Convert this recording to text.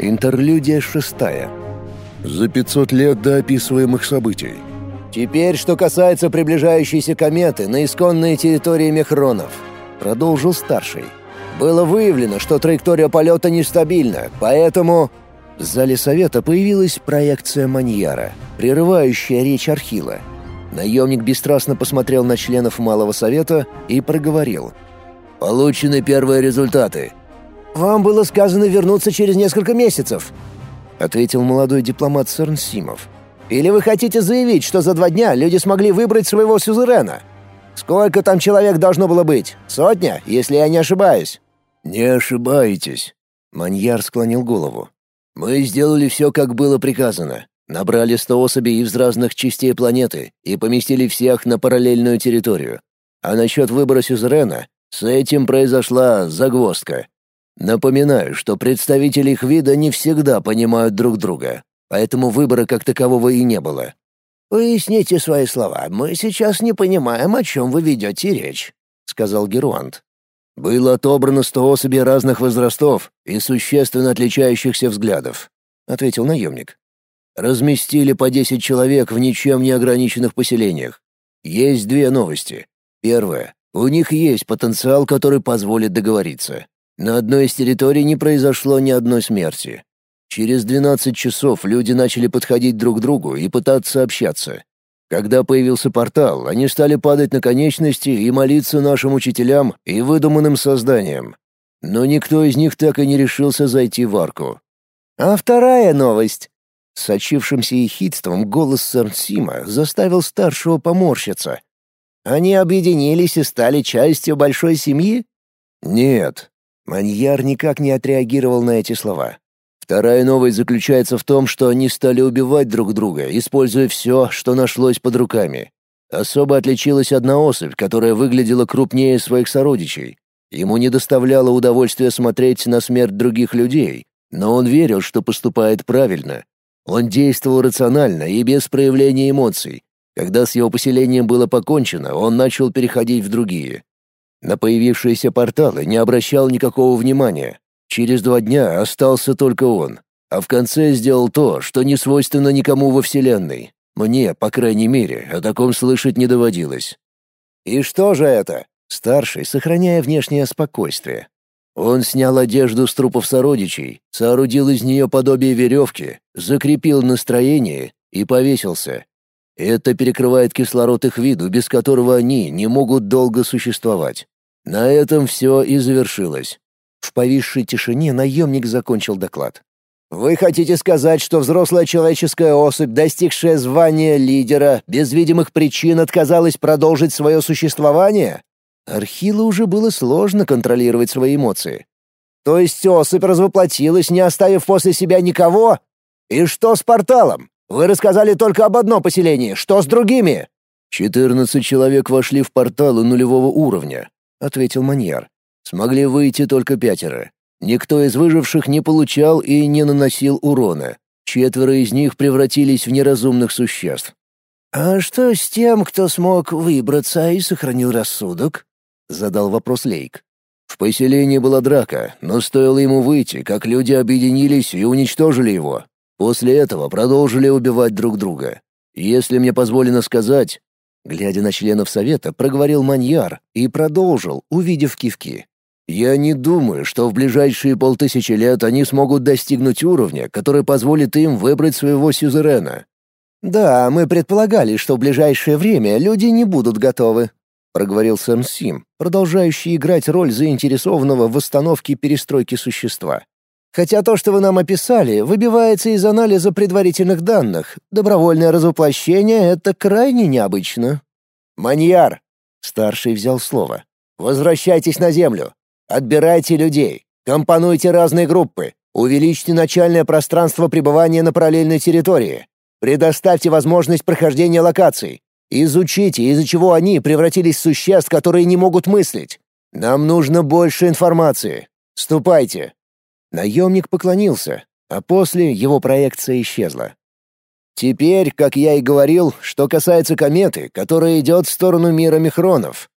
Интерлюдия шестая. За 500 лет до описываемых событий. «Теперь, что касается приближающейся кометы на исконные территории Мехронов», — продолжил старший. «Было выявлено, что траектория полета нестабильна, поэтому...» В зале совета появилась проекция Маньяра, прерывающая речь Архила. Наемник бесстрастно посмотрел на членов Малого Совета и проговорил. «Получены первые результаты». «Вам было сказано вернуться через несколько месяцев», — ответил молодой дипломат Сарнсимов. «Или вы хотите заявить, что за два дня люди смогли выбрать своего сюзерена? Сколько там человек должно было быть? Сотня, если я не ошибаюсь?» «Не ошибаетесь», — Маньяр склонил голову. Мы сделали все, как было приказано. Набрали сто особей из разных частей планеты и поместили всех на параллельную территорию. А насчет выбора сюзерена, с этим произошла загвоздка. Напоминаю, что представители их вида не всегда понимают друг друга, поэтому выбора как такового и не было. «Поясните свои слова. Мы сейчас не понимаем, о чем вы ведете речь», — сказал Геруант. Было отобрано сто особей разных возрастов и существенно отличающихся взглядов, ответил наемник. Разместили по десять человек в ничем не ограниченных поселениях. Есть две новости. Первая. У них есть потенциал, который позволит договориться. На одной из территорий не произошло ни одной смерти. Через 12 часов люди начали подходить друг к другу и пытаться общаться. Когда появился портал, они стали падать на конечности и молиться нашим учителям и выдуманным созданиям. Но никто из них так и не решился зайти в арку. А вторая новость. Сочившимся ехидством голос Сарсима заставил старшего поморщиться. Они объединились и стали частью большой семьи? Нет. Маньяр никак не отреагировал на эти слова. Вторая новость заключается в том, что они стали убивать друг друга, используя все, что нашлось под руками. Особо отличилась одна особь, которая выглядела крупнее своих сородичей. Ему не доставляло удовольствия смотреть на смерть других людей, но он верил, что поступает правильно. Он действовал рационально и без проявления эмоций. Когда с его поселением было покончено, он начал переходить в другие. На появившиеся порталы не обращал никакого внимания, Через два дня остался только он, а в конце сделал то, что не свойственно никому во Вселенной. Мне, по крайней мере, о таком слышать не доводилось. «И что же это?» Старший, сохраняя внешнее спокойствие. Он снял одежду с трупов сородичей, соорудил из нее подобие веревки, закрепил настроение и повесился. Это перекрывает кислород их виду, без которого они не могут долго существовать. На этом все и завершилось. В повисшей тишине наемник закончил доклад. «Вы хотите сказать, что взрослая человеческая особь, достигшая звания лидера, без видимых причин отказалась продолжить свое существование?» Архилу уже было сложно контролировать свои эмоции. «То есть особь развоплотилась, не оставив после себя никого? И что с порталом? Вы рассказали только об одном поселении. Что с другими?» «Четырнадцать человек вошли в порталы нулевого уровня», — ответил Маньяр. Смогли выйти только пятеро. Никто из выживших не получал и не наносил урона. Четверо из них превратились в неразумных существ. «А что с тем, кто смог выбраться и сохранил рассудок?» — задал вопрос Лейк. В поселении была драка, но стоило ему выйти, как люди объединились и уничтожили его. После этого продолжили убивать друг друга. Если мне позволено сказать, глядя на членов совета, проговорил Маньяр и продолжил, увидев кивки. Я не думаю, что в ближайшие полтысячи лет они смогут достигнуть уровня, который позволит им выбрать своего сюзерена. Да, мы предполагали, что в ближайшее время люди не будут готовы, проговорил Сэм Сим, продолжающий играть роль заинтересованного в восстановке перестройки существа. Хотя то, что вы нам описали, выбивается из анализа предварительных данных. Добровольное развоплощение — это крайне необычно. «Маньяр!» — старший взял слово. «Возвращайтесь на Землю. Отбирайте людей, компонуйте разные группы, увеличьте начальное пространство пребывания на параллельной территории, предоставьте возможность прохождения локаций, изучите, из-за чего они превратились в существ, которые не могут мыслить. Нам нужно больше информации. Ступайте». Наемник поклонился, а после его проекция исчезла. Теперь, как я и говорил, что касается кометы, которая идет в сторону мира Мехронов,